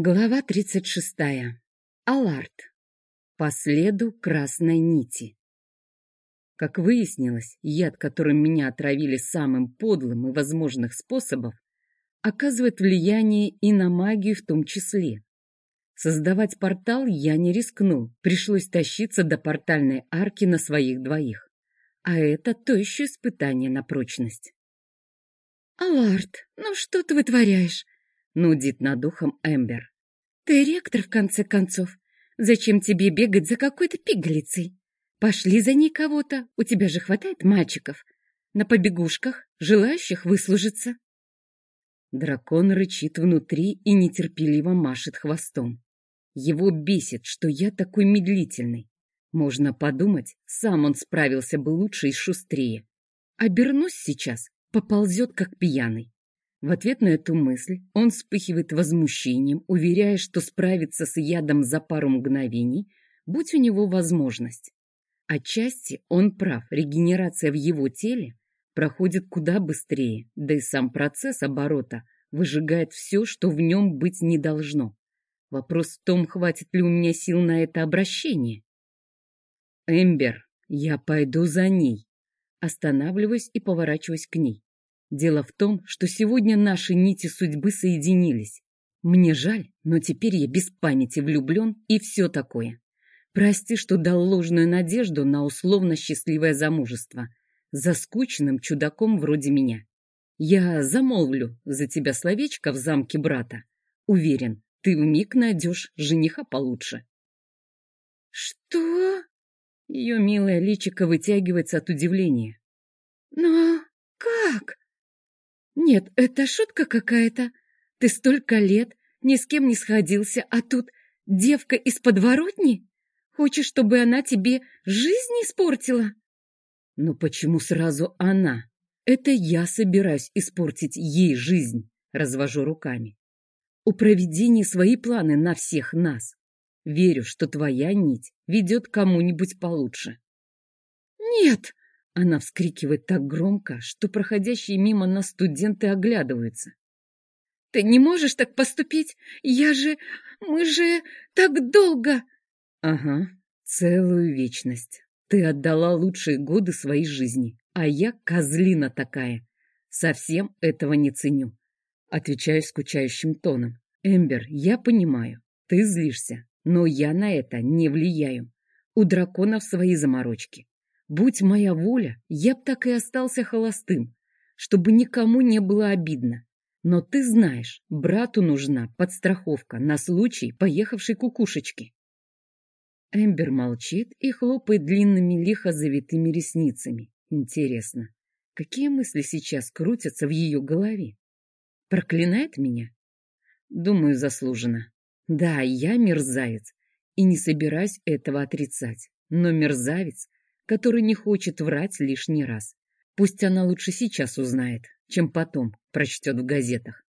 Глава 36. Аларт. По следу красной нити. Как выяснилось, яд, которым меня отравили самым подлым и возможных способов, оказывает влияние и на магию в том числе. Создавать портал я не рискнул, пришлось тащиться до портальной арки на своих двоих. А это то еще испытание на прочность. «Аларт, ну что ты вытворяешь?» Нудит над ухом Эмбер. «Ты ректор, в конце концов. Зачем тебе бегать за какой-то пигалицей? Пошли за ней кого-то, у тебя же хватает мальчиков. На побегушках, желающих выслужиться». Дракон рычит внутри и нетерпеливо машет хвостом. Его бесит, что я такой медлительный. Можно подумать, сам он справился бы лучше и шустрее. Обернусь сейчас, поползет как пьяный. В ответ на эту мысль он вспыхивает возмущением, уверяя, что справиться с ядом за пару мгновений, будь у него возможность. Отчасти он прав, регенерация в его теле проходит куда быстрее, да и сам процесс оборота выжигает все, что в нем быть не должно. Вопрос в том, хватит ли у меня сил на это обращение. «Эмбер, я пойду за ней». Останавливаюсь и поворачиваюсь к ней. Дело в том, что сегодня наши нити судьбы соединились. Мне жаль, но теперь я без памяти влюблен и все такое. Прости, что дал ложную надежду на условно счастливое замужество. За скучным чудаком вроде меня. Я замолвлю за тебя словечко в замке брата. Уверен, ты вмиг найдешь жениха получше. Что? Ее милое личико вытягивается от удивления. Но? Нет, это шутка какая-то. Ты столько лет ни с кем не сходился, а тут девка из подворотни? Хочешь, чтобы она тебе жизнь испортила? Но почему сразу она? Это я собираюсь испортить ей жизнь, развожу руками. У провидения свои планы на всех нас. Верю, что твоя нить ведет кому-нибудь получше. Нет, она вскрикивает так громко, что проходящие мимо нас студенты оглядываются. «Ты не можешь так поступить! Я же... Мы же так долго...» «Ага, целую вечность. Ты отдала лучшие годы своей жизни, а я козлина такая. Совсем этого не ценю». Отвечаю скучающим тоном. «Эмбер, я понимаю, ты злишься, но я на это не влияю. У драконов свои заморочки. Будь моя воля, я б так и остался холостым, чтобы никому не было обидно. Но ты знаешь, брату нужна подстраховка на случай поехавшей кукушечки. Эмбер молчит и хлопает длинными лихо завитыми ресницами. Интересно, какие мысли сейчас крутятся в ее голове? Проклинает меня? Думаю, заслуженно. Да, я мерзавец, и не собираюсь этого отрицать. Но мерзавец который не хочет врать лишний раз. Пусть она лучше сейчас узнает, чем потом прочтет в газетах.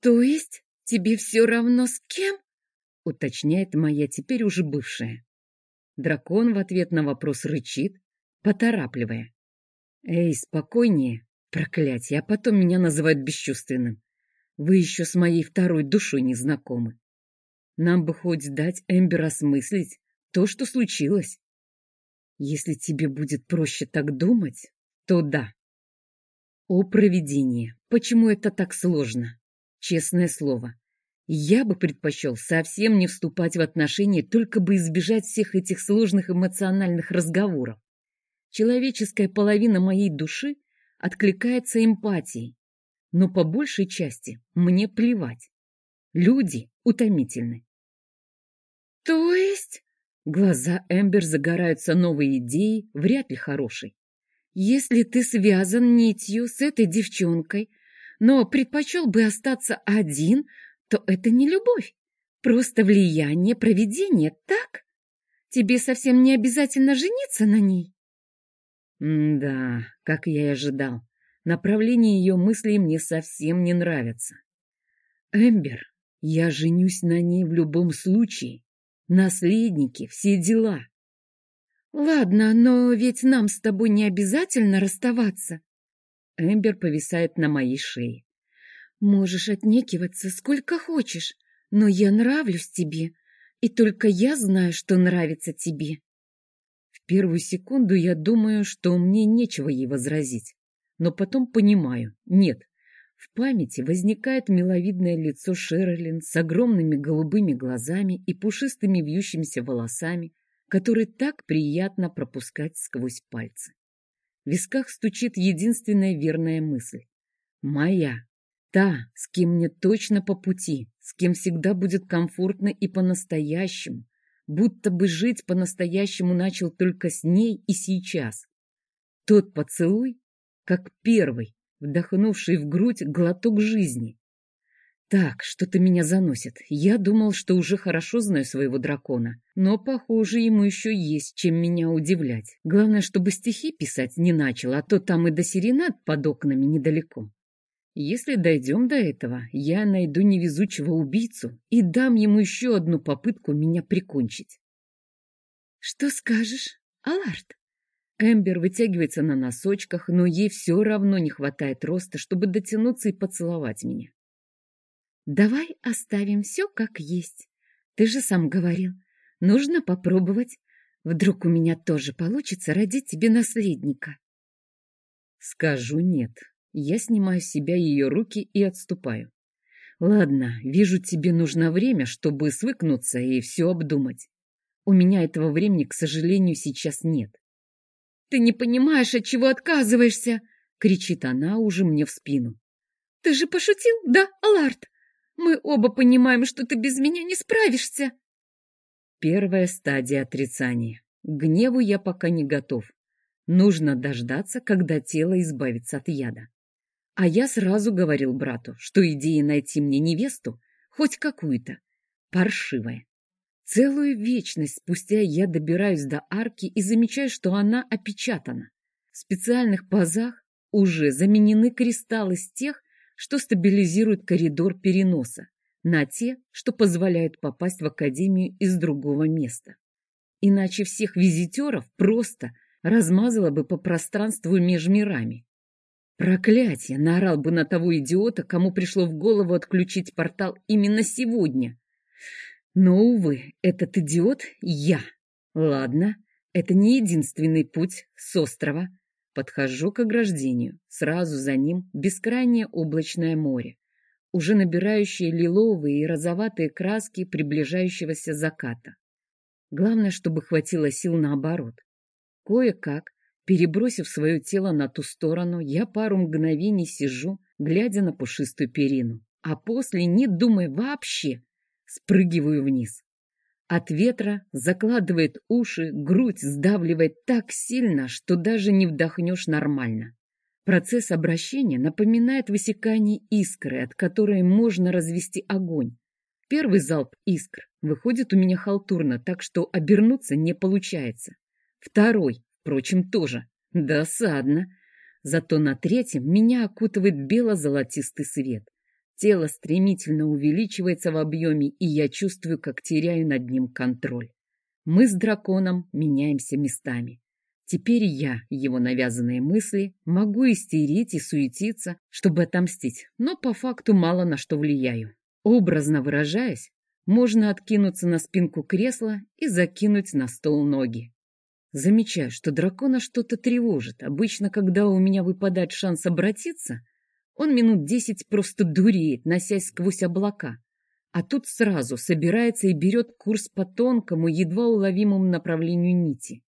«То есть тебе все равно с кем?» — уточняет моя теперь уже бывшая. Дракон в ответ на вопрос рычит, поторапливая. «Эй, спокойнее, проклятие, а потом меня называют бесчувственным. Вы еще с моей второй душой не знакомы. Нам бы хоть дать Эмбер осмыслить то, что случилось. Если тебе будет проще так думать, то да. О, провидение, почему это так сложно? Честное слово, я бы предпочел совсем не вступать в отношения, только бы избежать всех этих сложных эмоциональных разговоров. Человеческая половина моей души откликается эмпатией, но по большей части мне плевать. Люди утомительны. То есть Глаза Эмбер загораются новой идеей, вряд ли хорошей. Если ты связан нитью с этой девчонкой, но предпочел бы остаться один, то это не любовь, просто влияние проведения, так? Тебе совсем не обязательно жениться на ней. М да, как я и ожидал. Направление ее мыслей мне совсем не нравится. Эмбер, я женюсь на ней в любом случае. Наследники, все дела. Ладно, но ведь нам с тобой не обязательно расставаться. Эмбер повисает на моей шее. Можешь отнекиваться сколько хочешь, но я нравлюсь тебе, и только я знаю, что нравится тебе. В первую секунду я думаю, что мне нечего ей возразить, но потом понимаю, нет. В памяти возникает миловидное лицо Шерлин с огромными голубыми глазами и пушистыми вьющимися волосами, которые так приятно пропускать сквозь пальцы. В висках стучит единственная верная мысль. Моя. Та, с кем мне точно по пути, с кем всегда будет комфортно и по-настоящему, будто бы жить по-настоящему начал только с ней и сейчас. Тот поцелуй, как первый, вдохнувший в грудь глоток жизни. Так, что-то меня заносит. Я думал, что уже хорошо знаю своего дракона, но, похоже, ему еще есть чем меня удивлять. Главное, чтобы стихи писать не начал, а то там и до серенад под окнами недалеко. Если дойдем до этого, я найду невезучего убийцу и дам ему еще одну попытку меня прикончить. Что скажешь, Аларт? Эмбер вытягивается на носочках, но ей все равно не хватает роста, чтобы дотянуться и поцеловать меня. Давай оставим все как есть. Ты же сам говорил, нужно попробовать. Вдруг у меня тоже получится родить тебе наследника. Скажу нет. Я снимаю с себя ее руки и отступаю. Ладно, вижу, тебе нужно время, чтобы свыкнуться и все обдумать. У меня этого времени, к сожалению, сейчас нет. Ты не понимаешь, от чего отказываешься, кричит она уже мне в спину. Ты же пошутил, да, Аларт? Мы оба понимаем, что ты без меня не справишься. Первая стадия отрицания. К гневу я пока не готов. Нужно дождаться, когда тело избавится от яда. А я сразу говорил брату, что идея найти мне невесту, хоть какую-то, паршивая. Целую вечность спустя я добираюсь до арки и замечаю, что она опечатана. В специальных пазах уже заменены кристаллы с тех, что стабилизируют коридор переноса, на те, что позволяют попасть в академию из другого места. Иначе всех визитеров просто размазало бы по пространству между мирами. Проклятие! Наорал бы на того идиота, кому пришло в голову отключить портал именно сегодня. Но, увы, этот идиот — я. Ладно, это не единственный путь с острова. Подхожу к ограждению. Сразу за ним бескрайнее облачное море, уже набирающее лиловые и розоватые краски приближающегося заката. Главное, чтобы хватило сил наоборот. Кое-как Перебросив свое тело на ту сторону, я пару мгновений сижу, глядя на пушистую перину, а после, не думая вообще, спрыгиваю вниз. От ветра закладывает уши, грудь сдавливает так сильно, что даже не вдохнешь нормально. Процесс обращения напоминает высекание искры, от которой можно развести огонь. Первый залп искр выходит у меня халтурно, так что обернуться не получается. Второй Впрочем, тоже. Досадно. Зато на третьем меня окутывает бело-золотистый свет. Тело стремительно увеличивается в объеме, и я чувствую, как теряю над ним контроль. Мы с драконом меняемся местами. Теперь я, его навязанные мысли, могу истерить и суетиться, чтобы отомстить, но по факту мало на что влияю. Образно выражаясь, можно откинуться на спинку кресла и закинуть на стол ноги. Замечаю, что дракона что-то тревожит. Обычно, когда у меня выпадает шанс обратиться, он минут десять просто дуреет, носясь сквозь облака. А тут сразу собирается и берет курс по тонкому, едва уловимому направлению нити.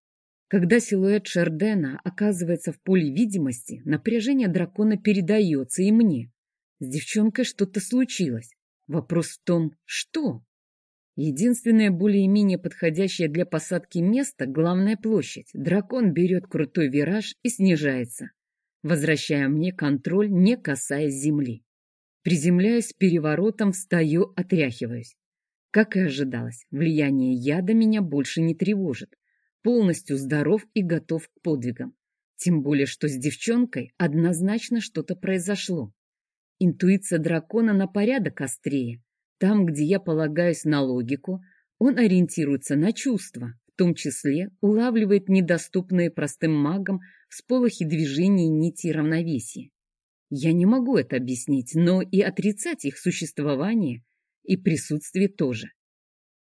Когда силуэт Шердена оказывается в поле видимости, напряжение дракона передается и мне. С девчонкой что-то случилось. Вопрос в том, что? Единственное более-менее подходящее для посадки место — главная площадь. Дракон берет крутой вираж и снижается, возвращая мне контроль, не касаясь земли. Приземляюсь переворотом, встаю, отряхиваюсь. Как и ожидалось, влияние яда меня больше не тревожит. Полностью здоров и готов к подвигам. Тем более, что с девчонкой однозначно что-то произошло. Интуиция дракона на порядок острее. Там, где я полагаюсь на логику, он ориентируется на чувства, в том числе улавливает недоступные простым магам сполохи движений нити равновесия. Я не могу это объяснить, но и отрицать их существование и присутствие тоже.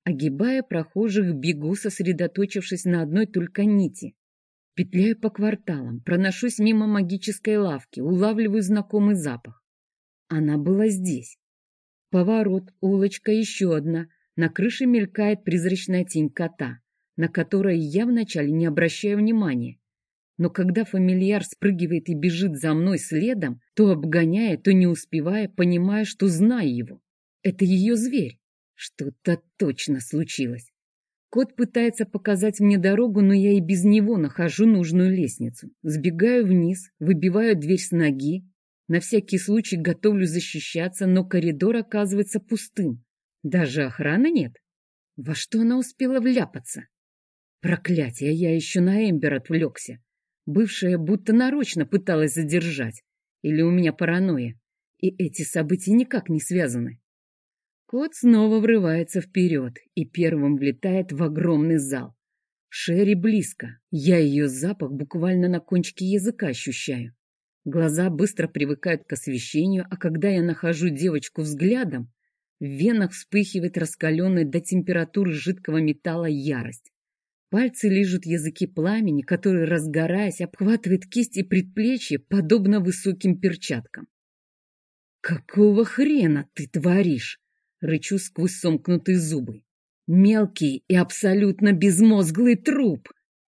Огибая прохожих, бегу, сосредоточившись на одной только нити. Петляю по кварталам, проношусь мимо магической лавки, улавливаю знакомый запах. Она была здесь. Поворот, улочка, еще одна. На крыше мелькает призрачная тень кота, на которой я вначале не обращаю внимания. Но когда фамильяр спрыгивает и бежит за мной следом, то обгоняя, то не успевая, понимая, что знаю его. Это ее зверь. Что-то точно случилось. Кот пытается показать мне дорогу, но я и без него нахожу нужную лестницу. Сбегаю вниз, выбиваю дверь с ноги. На всякий случай готовлю защищаться, но коридор оказывается пустым. Даже охраны нет. Во что она успела вляпаться? Проклятие, я еще на Эмбер отвлекся. Бывшая будто нарочно пыталась задержать. Или у меня паранойя. И эти события никак не связаны. Кот снова врывается вперед и первым влетает в огромный зал. Шерри близко. Я ее запах буквально на кончике языка ощущаю. Глаза быстро привыкают к освещению, а когда я нахожу девочку взглядом, в венах вспыхивает раскаленная до температуры жидкого металла ярость. Пальцы лижут языки пламени, который, разгораясь, обхватывает кисть и предплечье, подобно высоким перчаткам. «Какого хрена ты творишь?» — рычу сквозь сомкнутые зубы. «Мелкий и абсолютно безмозглый труп!»